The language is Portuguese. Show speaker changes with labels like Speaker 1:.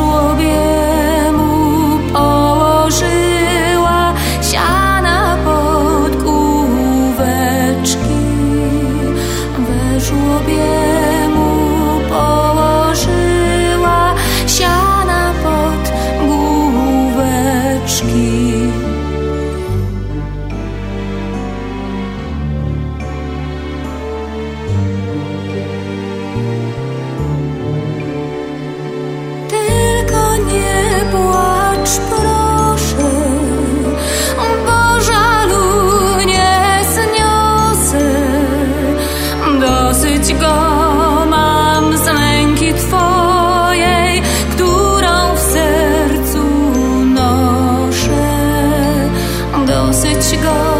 Speaker 1: 说。Você te God.